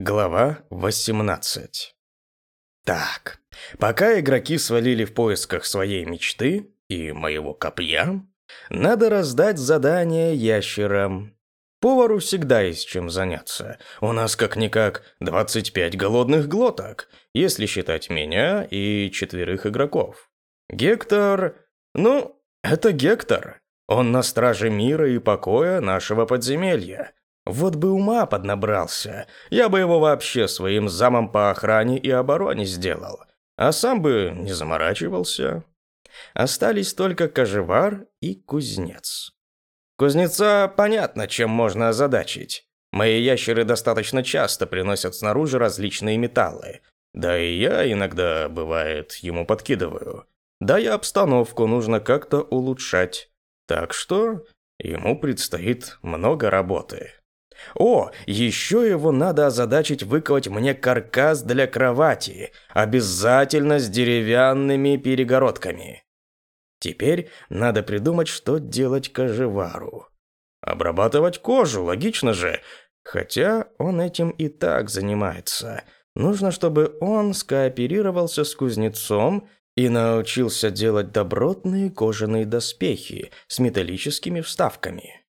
Глава 18 Так, пока игроки свалили в поисках своей мечты и моего копья, надо раздать задание ящерам. Повару всегда есть чем заняться. У нас как-никак 25 голодных глоток, если считать меня и четверых игроков. Гектор... Ну, это Гектор. Он на страже мира и покоя нашего подземелья. Вот бы ума поднабрался, я бы его вообще своим замом по охране и обороне сделал, а сам бы не заморачивался. Остались только кожевар и кузнец. Кузнеца понятно, чем можно озадачить. Мои ящеры достаточно часто приносят снаружи различные металлы. Да и я иногда, бывает, ему подкидываю. Да и обстановку нужно как-то улучшать. Так что ему предстоит много работы. О, еще его надо озадачить выковать мне каркас для кровати, обязательно с деревянными перегородками. Теперь надо придумать, что делать кожевару. Обрабатывать кожу, логично же. Хотя он этим и так занимается. Нужно, чтобы он скооперировался с кузнецом и научился делать добротные кожаные доспехи с металлическими вставками.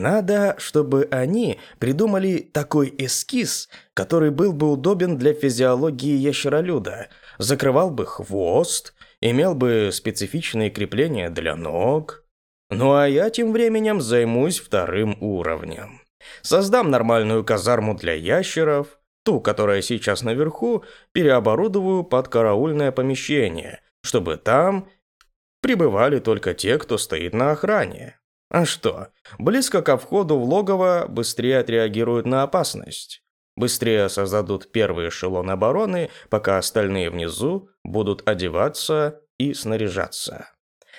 Надо, чтобы они придумали такой эскиз, который был бы удобен для физиологии ящеролюда, закрывал бы хвост, имел бы специфичные крепления для ног. Ну а я тем временем займусь вторым уровнем. Создам нормальную казарму для ящеров, ту, которая сейчас наверху, переоборудую под караульное помещение, чтобы там пребывали только те, кто стоит на охране. А что? Близко ко входу в логово быстрее отреагируют на опасность. Быстрее создадут первый эшелон обороны, пока остальные внизу будут одеваться и снаряжаться.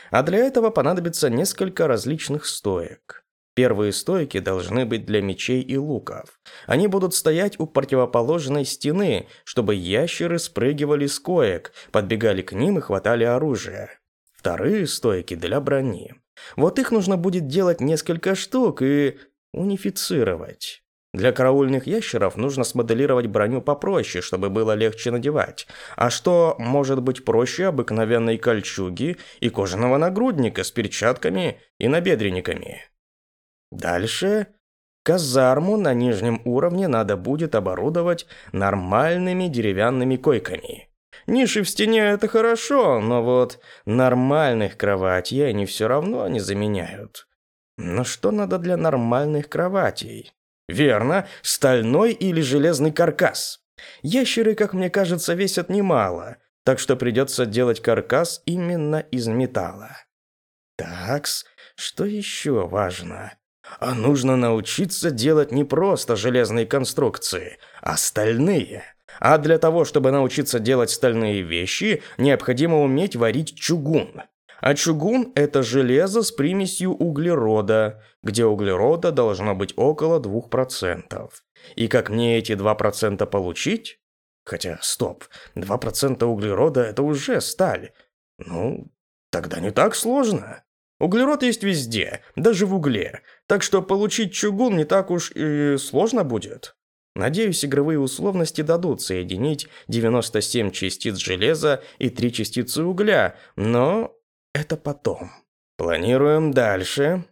А для этого понадобится несколько различных стоек. Первые стойки должны быть для мечей и луков. Они будут стоять у противоположной стены, чтобы ящеры спрыгивали с коек, подбегали к ним и хватали оружие. Вторые стойки для брони. Вот их нужно будет делать несколько штук и унифицировать. Для караульных ящеров нужно смоделировать броню попроще, чтобы было легче надевать. А что может быть проще обыкновенной кольчуги и кожаного нагрудника с перчатками и набедренниками? Дальше казарму на нижнем уровне надо будет оборудовать нормальными деревянными койками. Ниши в стене – это хорошо, но вот нормальных кроватей они все равно не заменяют. Но что надо для нормальных кроватей? Верно, стальной или железный каркас. Ящеры, как мне кажется, весят немало, так что придется делать каркас именно из металла. Такс, что еще важно? А нужно научиться делать не просто железные конструкции, а стальные. А для того, чтобы научиться делать стальные вещи, необходимо уметь варить чугун. А чугун – это железо с примесью углерода, где углерода должно быть около 2%. И как мне эти 2% получить? Хотя, стоп, 2% углерода – это уже сталь. Ну, тогда не так сложно. Углерод есть везде, даже в угле, так что получить чугун не так уж и сложно будет. Надеюсь, игровые условности дадут соединить 97 частиц железа и 3 частицы угля, но это потом. Планируем дальше.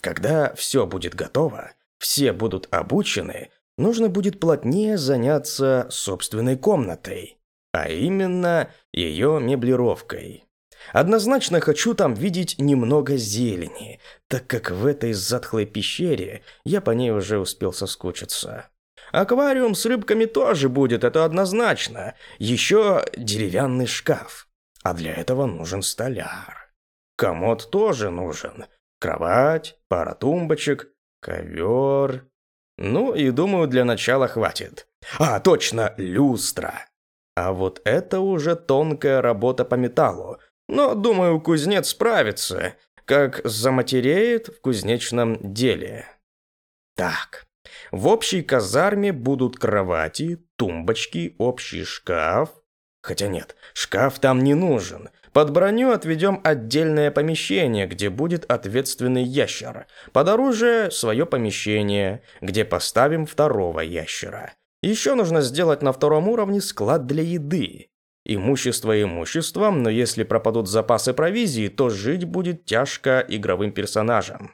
Когда все будет готово, все будут обучены, нужно будет плотнее заняться собственной комнатой, а именно ее меблировкой. Однозначно хочу там видеть немного зелени, так как в этой затхлой пещере я по ней уже успел соскучиться. Аквариум с рыбками тоже будет, это однозначно. Еще деревянный шкаф. А для этого нужен столяр. Комод тоже нужен. Кровать, пара тумбочек, ковер. Ну и думаю, для начала хватит. А, точно, люстра. А вот это уже тонкая работа по металлу. Но, думаю, кузнец справится, как заматереет в кузнечном деле. Так, в общей казарме будут кровати, тумбочки, общий шкаф. Хотя нет, шкаф там не нужен. Под броню отведем отдельное помещение, где будет ответственный ящер. Под оружие свое помещение, где поставим второго ящера. Еще нужно сделать на втором уровне склад для еды. Имущество имуществом, но если пропадут запасы провизии, то жить будет тяжко игровым персонажам.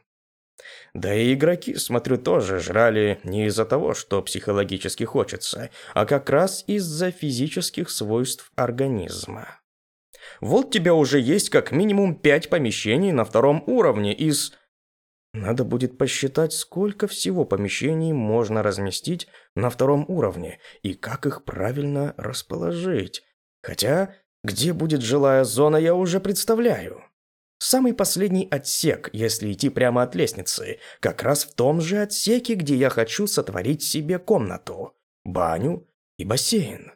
Да и игроки, смотрю, тоже жрали не из-за того, что психологически хочется, а как раз из-за физических свойств организма. Вот тебя уже есть как минимум пять помещений на втором уровне из... Надо будет посчитать, сколько всего помещений можно разместить на втором уровне и как их правильно расположить. Хотя, где будет жилая зона, я уже представляю. Самый последний отсек, если идти прямо от лестницы, как раз в том же отсеке, где я хочу сотворить себе комнату, баню и бассейн.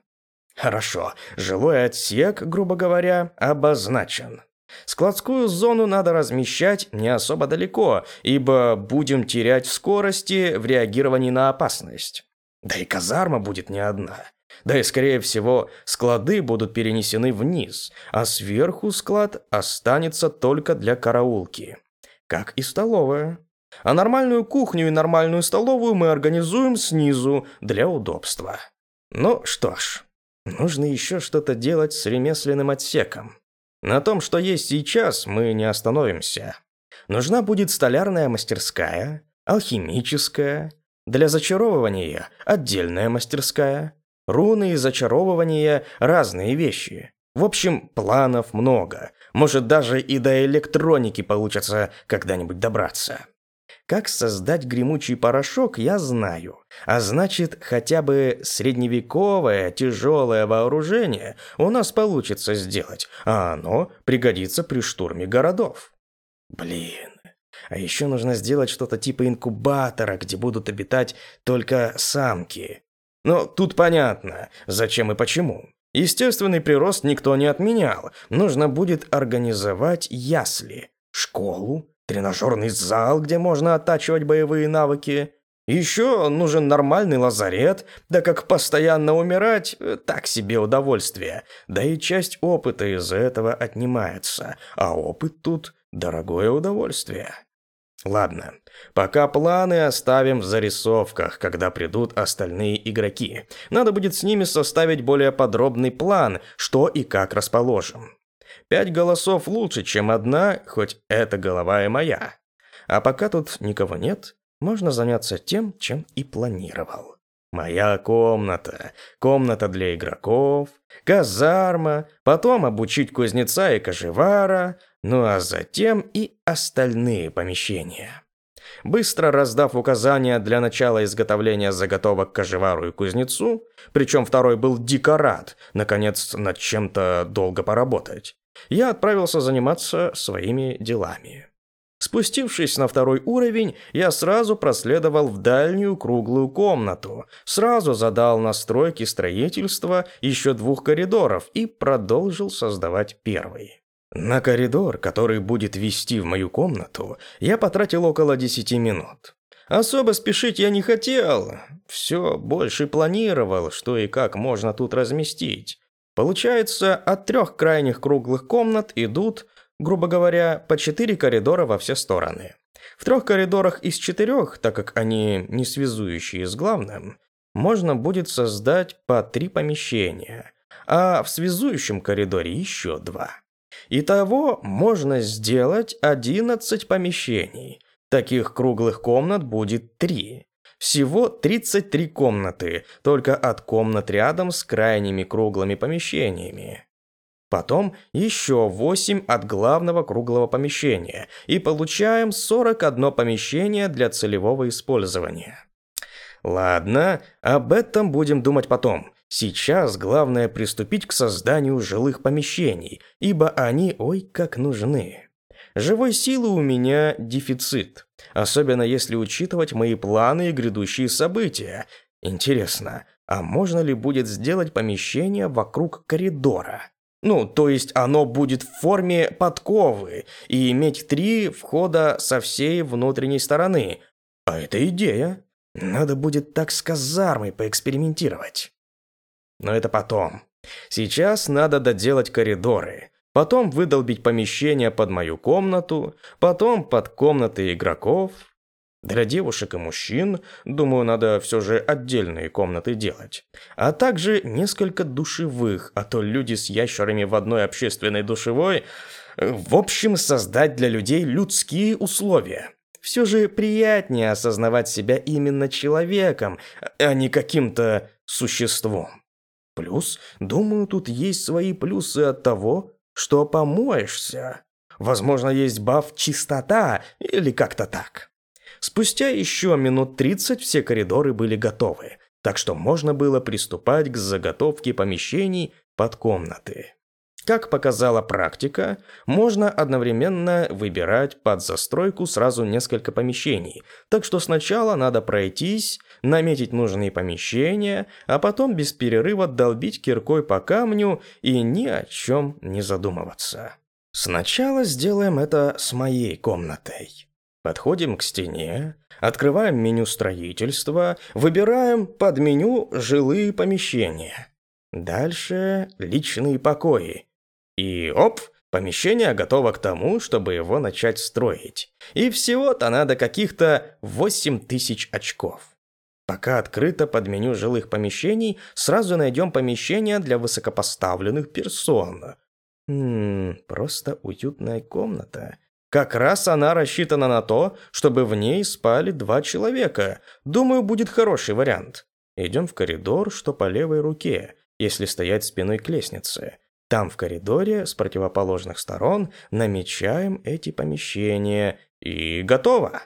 Хорошо, жилой отсек, грубо говоря, обозначен. Складскую зону надо размещать не особо далеко, ибо будем терять в скорости в реагировании на опасность. Да и казарма будет не одна. Да и, скорее всего, склады будут перенесены вниз, а сверху склад останется только для караулки. Как и столовая. А нормальную кухню и нормальную столовую мы организуем снизу для удобства. Ну что ж, нужно еще что-то делать с ремесленным отсеком. На том, что есть сейчас, мы не остановимся. Нужна будет столярная мастерская, алхимическая, для зачаровывания отдельная мастерская, Руны и зачаровывания – разные вещи. В общем, планов много. Может, даже и до электроники получится когда-нибудь добраться. Как создать гремучий порошок, я знаю. А значит, хотя бы средневековое тяжелое вооружение у нас получится сделать, а оно пригодится при штурме городов. Блин. А еще нужно сделать что-то типа инкубатора, где будут обитать только самки. Но тут понятно, зачем и почему. Естественный прирост никто не отменял. Нужно будет организовать ясли, школу, тренажерный зал, где можно оттачивать боевые навыки. Еще нужен нормальный лазарет, да как постоянно умирать – так себе удовольствие. Да и часть опыта из этого отнимается, а опыт тут – дорогое удовольствие. Ладно, пока планы оставим в зарисовках, когда придут остальные игроки. Надо будет с ними составить более подробный план, что и как расположим. Пять голосов лучше, чем одна, хоть эта голова и моя. А пока тут никого нет, можно заняться тем, чем и планировал. Моя комната, комната для игроков, казарма, потом обучить кузнеца и кожевара, ну а затем и остальные помещения. Быстро раздав указания для начала изготовления заготовок кожевару и кузнецу, причем второй был дико рад, наконец, над чем-то долго поработать, я отправился заниматься своими делами. Спустившись на второй уровень, я сразу проследовал в дальнюю круглую комнату, сразу задал настройки строительства еще двух коридоров и продолжил создавать первый. На коридор, который будет вести в мою комнату, я потратил около 10 минут. Особо спешить я не хотел, все больше планировал, что и как можно тут разместить. Получается, от трех крайних круглых комнат идут, грубо говоря, по четыре коридора во все стороны. В трех коридорах из четырех, так как они не связующие с главным, можно будет создать по три помещения, а в связующем коридоре еще два. Итого можно сделать 11 помещений. Таких круглых комнат будет 3. Всего 33 комнаты, только от комнат рядом с крайними круглыми помещениями. Потом еще 8 от главного круглого помещения, и получаем 41 помещение для целевого использования. Ладно, об этом будем думать потом. Сейчас главное приступить к созданию жилых помещений, ибо они ой как нужны. Живой силы у меня дефицит, особенно если учитывать мои планы и грядущие события. Интересно, а можно ли будет сделать помещение вокруг коридора? Ну, то есть оно будет в форме подковы и иметь три входа со всей внутренней стороны. А это идея. Надо будет так с казармой поэкспериментировать. Но это потом. Сейчас надо доделать коридоры, потом выдолбить помещение под мою комнату, потом под комнаты игроков. Для девушек и мужчин, думаю, надо все же отдельные комнаты делать. А также несколько душевых, а то люди с ящерами в одной общественной душевой... В общем, создать для людей людские условия. Все же приятнее осознавать себя именно человеком, а не каким-то существом. Плюс, думаю, тут есть свои плюсы от того, что помоешься. Возможно, есть баф «чистота» или как-то так. Спустя еще минут 30 все коридоры были готовы, так что можно было приступать к заготовке помещений под комнаты. Как показала практика, можно одновременно выбирать под застройку сразу несколько помещений, так что сначала надо пройтись, наметить нужные помещения, а потом без перерыва долбить киркой по камню и ни о чем не задумываться. Сначала сделаем это с моей комнатой. Подходим к стене, открываем меню строительства, выбираем под меню жилые помещения. Дальше личные покои. И оп, помещение готово к тому, чтобы его начать строить. И всего-то надо каких-то 8 тысяч очков. Пока открыто под меню жилых помещений, сразу найдем помещение для высокопоставленных персон. Хм, просто уютная комната. Как раз она рассчитана на то, чтобы в ней спали два человека. Думаю, будет хороший вариант. Идем в коридор, что по левой руке, если стоять спиной к лестнице. Там в коридоре с противоположных сторон намечаем эти помещения. И готово.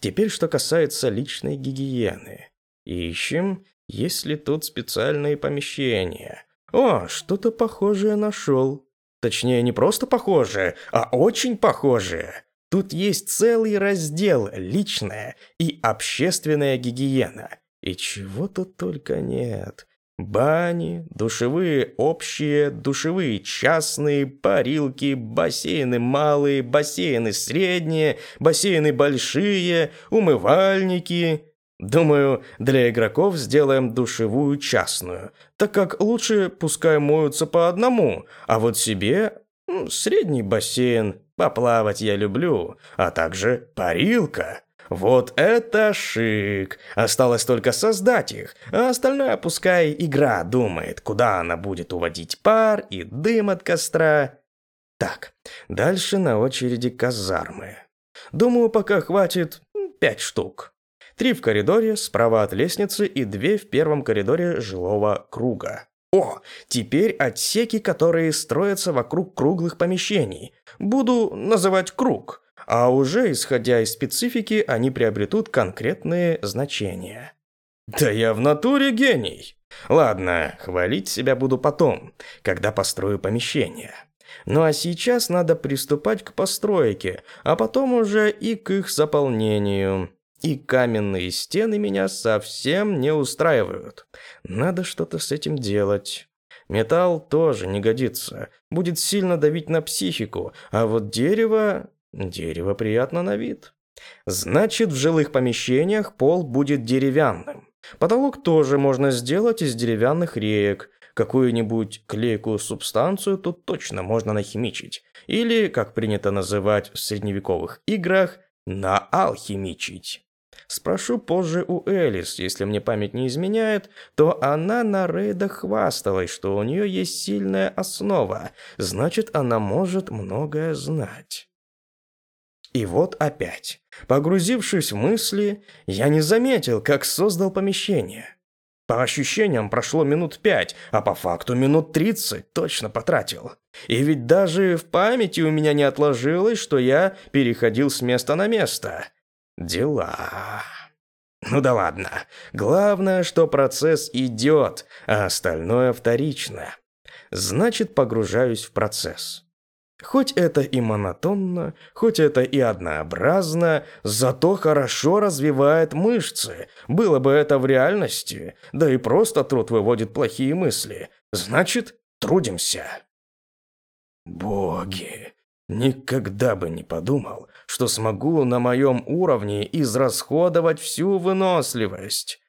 Теперь, что касается личной гигиены. Ищем, есть ли тут специальные помещения. О, что-то похожее нашел. Точнее, не просто похожее, а очень похожее. Тут есть целый раздел «Личная» и «Общественная гигиена». И чего тут только нет. Бани, душевые общие, душевые частные, парилки, бассейны малые, бассейны средние, бассейны большие, умывальники. Думаю, для игроков сделаем душевую частную, так как лучше пускай моются по одному, а вот себе средний бассейн, поплавать я люблю, а также парилка. Вот это шик! Осталось только создать их, а остальное пускай игра думает, куда она будет уводить пар и дым от костра. Так, дальше на очереди казармы. Думаю, пока хватит пять штук. Три в коридоре, справа от лестницы и две в первом коридоре жилого круга. О, теперь отсеки, которые строятся вокруг круглых помещений. Буду называть круг – а уже исходя из специфики они приобретут конкретные значения. Да я в натуре гений. Ладно, хвалить себя буду потом, когда построю помещение. Ну а сейчас надо приступать к постройке, а потом уже и к их заполнению. И каменные стены меня совсем не устраивают. Надо что-то с этим делать. Металл тоже не годится, будет сильно давить на психику, а вот дерево Дерево приятно на вид. Значит, в жилых помещениях пол будет деревянным. Потолок тоже можно сделать из деревянных реек. Какую-нибудь клейкую субстанцию тут точно можно нахимичить. Или, как принято называть в средневековых играх, наалхимичить. Спрошу позже у Элис, если мне память не изменяет, то она на рейдах хвасталась, что у нее есть сильная основа, значит, она может многое знать. И вот опять. Погрузившись в мысли, я не заметил, как создал помещение. По ощущениям прошло минут пять, а по факту минут тридцать точно потратил. И ведь даже в памяти у меня не отложилось, что я переходил с места на место. Дела. Ну да ладно. Главное, что процесс идет, а остальное вторично. Значит, погружаюсь в процесс. Хоть это и монотонно, хоть это и однообразно, зато хорошо развивает мышцы. Было бы это в реальности, да и просто труд выводит плохие мысли. Значит, трудимся. Боги, никогда бы не подумал, что смогу на моем уровне израсходовать всю выносливость.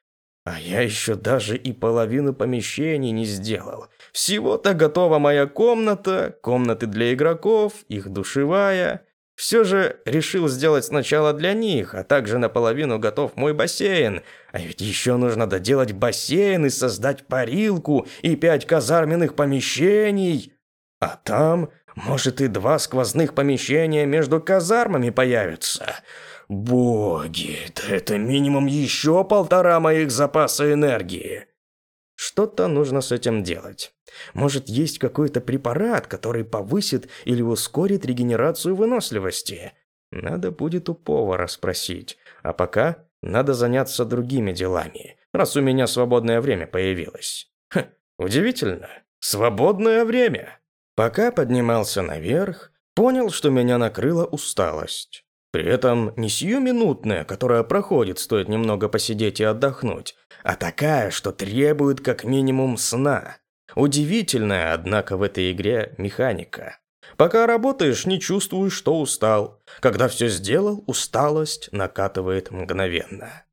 А я еще даже и половину помещений не сделал. Всего-то готова моя комната, комнаты для игроков, их душевая. Все же решил сделать сначала для них, а также наполовину готов мой бассейн. А ведь еще нужно доделать бассейн и создать парилку и пять казарменных помещений. А там, может, и два сквозных помещения между казармами появятся. Боги, да это минимум еще полтора моих запаса энергии. Что-то нужно с этим делать. Может, есть какой-то препарат, который повысит или ускорит регенерацию выносливости? Надо будет у повара спросить. А пока надо заняться другими делами, раз у меня свободное время появилось. Хм, удивительно. Свободное время. Пока поднимался наверх, понял, что меня накрыла усталость. При этом не сиюминутная, которая проходит, стоит немного посидеть и отдохнуть, а такая, что требует как минимум сна. Удивительная, однако, в этой игре механика. Пока работаешь, не чувствуешь, что устал. Когда все сделал, усталость накатывает мгновенно.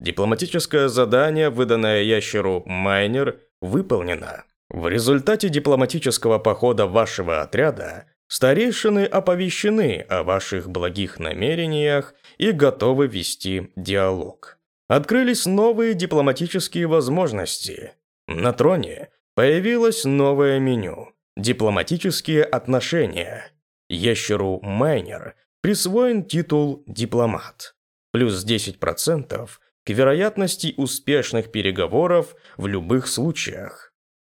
Дипломатическое задание, выданное ящеру Майнер, выполнено. В результате дипломатического похода вашего отряда старейшины оповещены о ваших благих намерениях и готовы вести диалог. Открылись новые дипломатические возможности. На троне Появилось новое меню – дипломатические отношения. Ящеру Майнер присвоен титул «дипломат». Плюс 10% к вероятности успешных переговоров в любых случаях.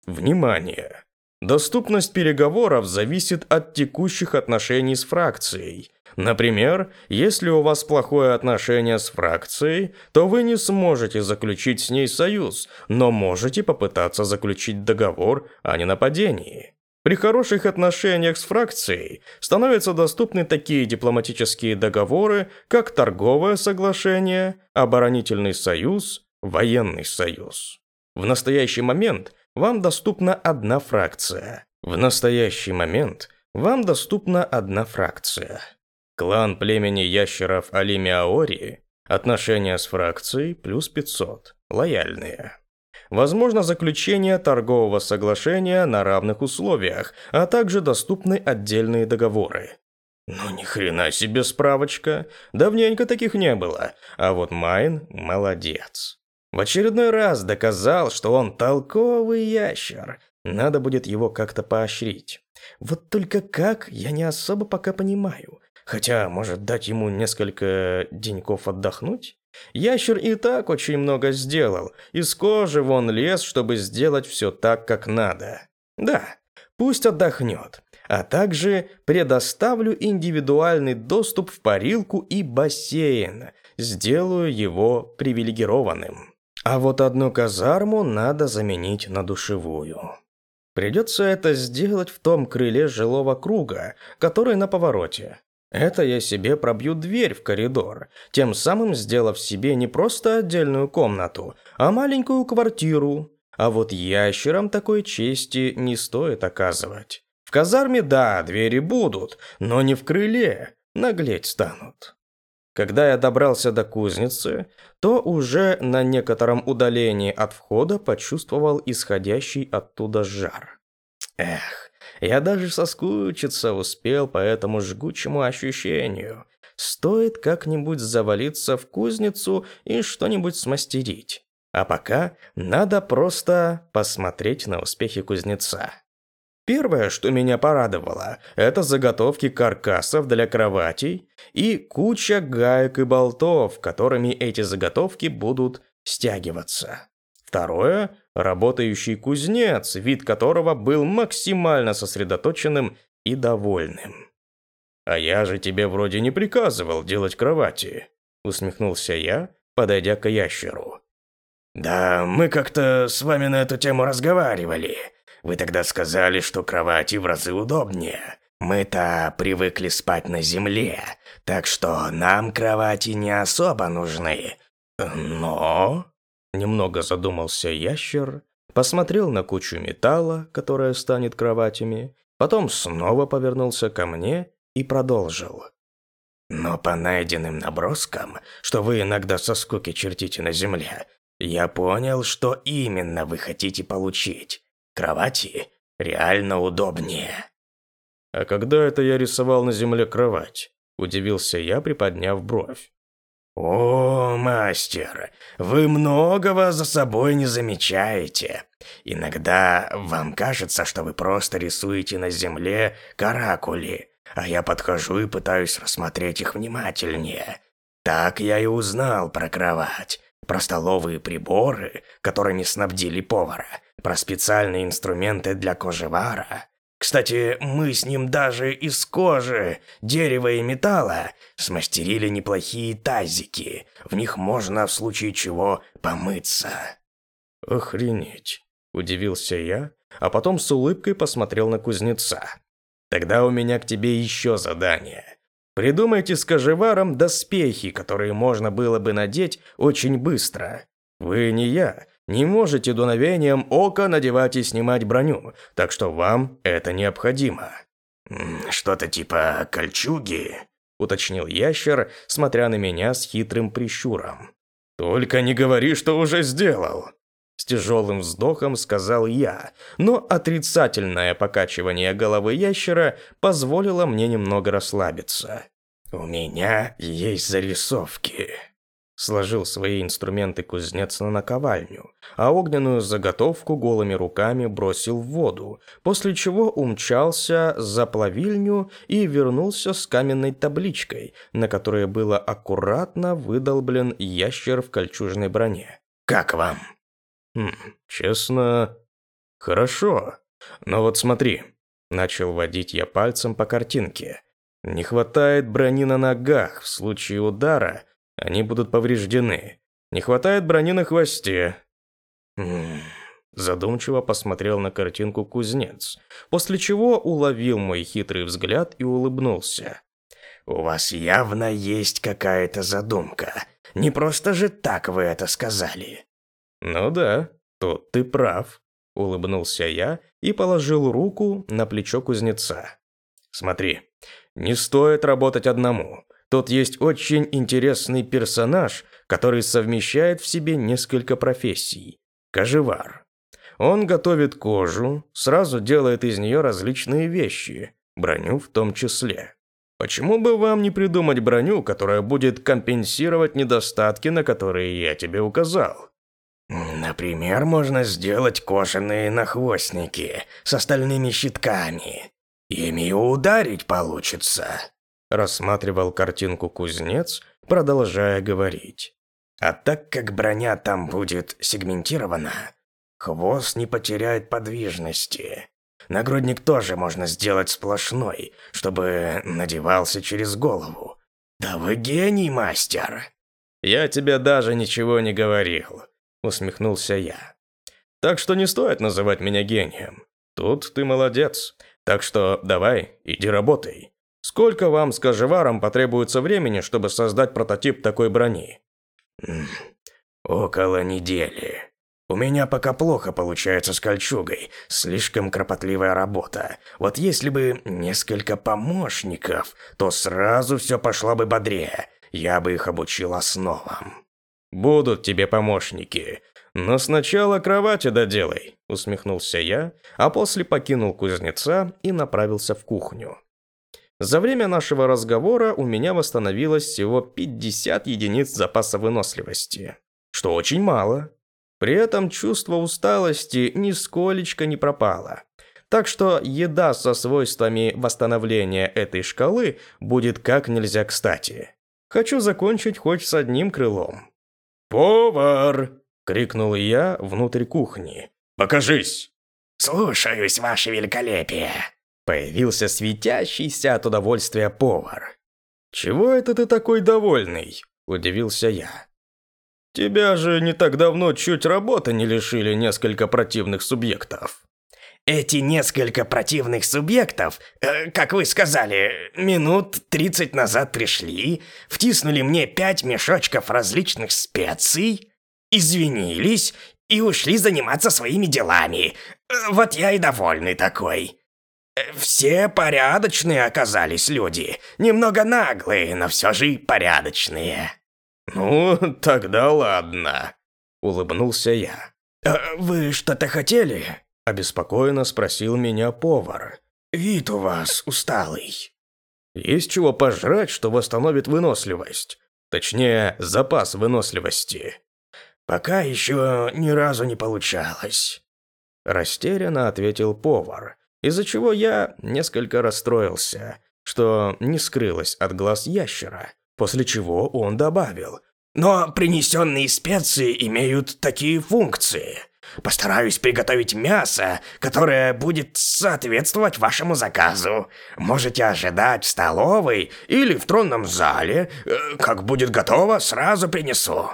Внимание! Доступность переговоров зависит от текущих отношений с фракцией. Например, если у вас плохое отношение с фракцией, то вы не сможете заключить с ней союз, но можете попытаться заключить договор о ненападении. При хороших отношениях с фракцией становятся доступны такие дипломатические договоры, как торговое соглашение, оборонительный союз, военный союз. В настоящий момент вам доступна одна фракция. В настоящий момент вам доступна одна фракция. Клан племени ящеров Алимиаори, отношения с фракцией плюс 500, лояльные. Возможно заключение торгового соглашения на равных условиях, а также доступны отдельные договоры. Ну ни хрена себе справочка. Давненько таких не было. А вот Майн молодец. В очередной раз доказал, что он толковый ящер. Надо будет его как-то поощрить. Вот только как, я не особо пока понимаю. Хотя, может, дать ему несколько деньков отдохнуть? Ящер и так очень много сделал. Из кожи вон лез, чтобы сделать все так, как надо. Да, пусть отдохнет. А также предоставлю индивидуальный доступ в парилку и бассейн. Сделаю его привилегированным. А вот одну казарму надо заменить на душевую. Придется это сделать в том крыле жилого круга, который на повороте. Это я себе пробью дверь в коридор, тем самым сделав себе не просто отдельную комнату, а маленькую квартиру. А вот ящерам такой чести не стоит оказывать. В казарме, да, двери будут, но не в крыле, наглеть станут. Когда я добрался до кузницы, то уже на некотором удалении от входа почувствовал исходящий оттуда жар. Эх, я даже соскучиться успел по этому жгучему ощущению. Стоит как-нибудь завалиться в кузницу и что-нибудь смастерить. А пока надо просто посмотреть на успехи кузнеца. Первое, что меня порадовало, это заготовки каркасов для кроватей и куча гаек и болтов, которыми эти заготовки будут стягиваться. Второе – работающий кузнец, вид которого был максимально сосредоточенным и довольным. «А я же тебе вроде не приказывал делать кровати», – усмехнулся я, подойдя к ящеру. «Да, мы как-то с вами на эту тему разговаривали. Вы тогда сказали, что кровати в разы удобнее. Мы-то привыкли спать на земле, так что нам кровати не особо нужны. Но...» Немного задумался ящер, посмотрел на кучу металла, которая станет кроватями, потом снова повернулся ко мне и продолжил. «Но по найденным наброскам, что вы иногда со скуки чертите на земле, я понял, что именно вы хотите получить. Кровати реально удобнее». «А когда это я рисовал на земле кровать?» Удивился я, приподняв бровь. «О, мастер, вы многого за собой не замечаете. Иногда вам кажется, что вы просто рисуете на земле каракули, а я подхожу и пытаюсь рассмотреть их внимательнее. Так я и узнал про кровать, про столовые приборы, которыми снабдили повара, про специальные инструменты для кожевара. Кстати, мы с ним даже из кожи, дерева и металла смастерили неплохие тазики. В них можно в случае чего помыться. Охренеть, удивился я, а потом с улыбкой посмотрел на кузнеца. Тогда у меня к тебе еще задание. Придумайте с кожеваром доспехи, которые можно было бы надеть очень быстро. Вы не я, не можете дуновением ока надевать и снимать броню, так что вам это необходимо. Что-то типа кольчуги, уточнил ящер, смотря на меня с хитрым прищуром. Только не говори, что уже сделал. Тяжелым вздохом сказал я, но отрицательное покачивание головы ящера позволило мне немного расслабиться. «У меня есть зарисовки», Сложил свои инструменты кузнец на наковальню, а огненную заготовку голыми руками бросил в воду, после чего умчался за плавильню и вернулся с каменной табличкой, на которой было аккуратно выдолблен ящер в кольчужной броне. «Как вам?» «Хм, честно, хорошо. Но вот смотри». Начал водить я пальцем по картинке. Не хватает брони на ногах, в случае удара они будут повреждены. Не хватает брони на хвосте. М Задумчиво посмотрел на картинку кузнец, после чего уловил мой хитрый взгляд и улыбнулся. «У вас явно есть какая-то задумка. Не просто же так вы это сказали». «Ну да, тут ты прав», — улыбнулся я и положил руку на плечо кузнеца. «Смотри, не стоит работать одному. Тут есть очень интересный персонаж, который совмещает в себе несколько профессий. Кожевар. Он готовит кожу, сразу делает из нее различные вещи, броню в том числе. Почему бы вам не придумать броню, которая будет компенсировать недостатки, на которые я тебе указал? Например, можно сделать кожаные нахвостники с остальными щитками. Ими ударить получится. Рассматривал картинку кузнец, продолжая говорить. А так как броня там будет сегментирована, хвост не потеряет подвижности. Нагрудник тоже можно сделать сплошной, чтобы надевался через голову. Да вы гений, мастер. Я тебе даже ничего не говорил, усмехнулся я. Так что не стоит называть меня гением. Тут ты молодец. Так что давай, иди работай. Сколько вам с Кожеваром потребуется времени, чтобы создать прототип такой брони? Около недели. У меня пока плохо получается с кольчугой, слишком кропотливая работа. Вот если бы несколько помощников, то сразу все пошло бы бодрее. Я бы их обучил основам. Будут тебе помощники, но сначала кровати доделай, усмехнулся я, а после покинул кузнеца и направился в кухню. За время нашего разговора у меня восстановилось всего 50 единиц запаса выносливости, что очень мало. При этом чувство усталости нисколечко не пропало. Так что еда со свойствами восстановления этой шкалы будет как нельзя кстати. Хочу закончить хоть с одним крылом. «Повар!» – крикнул я внутрь кухни. «Покажись!» «Слушаюсь, ваше великолепие!» Появился светящийся от удовольствия повар. «Чего это ты такой довольный?» – удивился я. «Тебя же не так давно чуть работы не лишили несколько противных субъектов». Эти несколько противных субъектов, э, как вы сказали, минут 30 назад пришли, втиснули мне пять мешочков различных специй, извинились и ушли заниматься своими делами. Э, вот я и довольный такой. Все порядочные оказались люди. Немного наглые, но все же порядочные. Ну, тогда ладно, улыбнулся я. «А вы что-то хотели? Обеспокоенно спросил меня повар. Вид у вас усталый. Есть чего пожрать, что восстановит выносливость. Точнее, запас выносливости. Пока еще ни разу не получалось. Растерянно ответил повар, из-за чего я несколько расстроился, что не скрылось от глаз ящера, после чего он добавил. Но принесенные специи имеют такие функции. Постараюсь приготовить мясо, которое будет соответствовать вашему заказу. Можете ожидать в столовой или в тронном зале. Э, как будет готово, сразу принесу».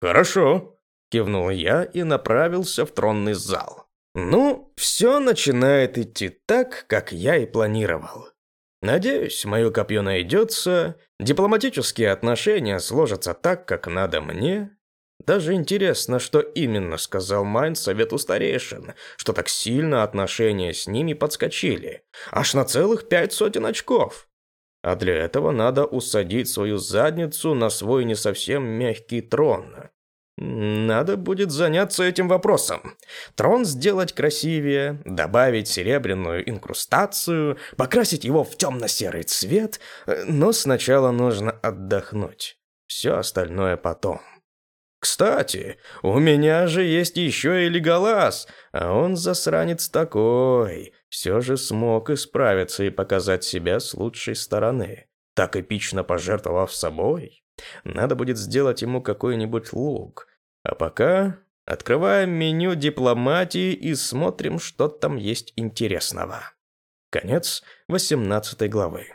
«Хорошо», – кивнул я и направился в тронный зал. «Ну, все начинает идти так, как я и планировал. Надеюсь, мое копье найдется, дипломатические отношения сложатся так, как надо мне, даже интересно, что именно сказал Майн совету старейшин, что так сильно отношения с ними подскочили. Аж на целых пять сотен очков. А для этого надо усадить свою задницу на свой не совсем мягкий трон. Надо будет заняться этим вопросом. Трон сделать красивее, добавить серебряную инкрустацию, покрасить его в темно-серый цвет, но сначала нужно отдохнуть. Все остальное потом. Кстати, у меня же есть еще и Леголас, а он засранец такой. Все же смог исправиться и показать себя с лучшей стороны. Так эпично пожертвовав собой. Надо будет сделать ему какой-нибудь лук. А пока открываем меню дипломатии и смотрим, что там есть интересного. Конец 18 главы.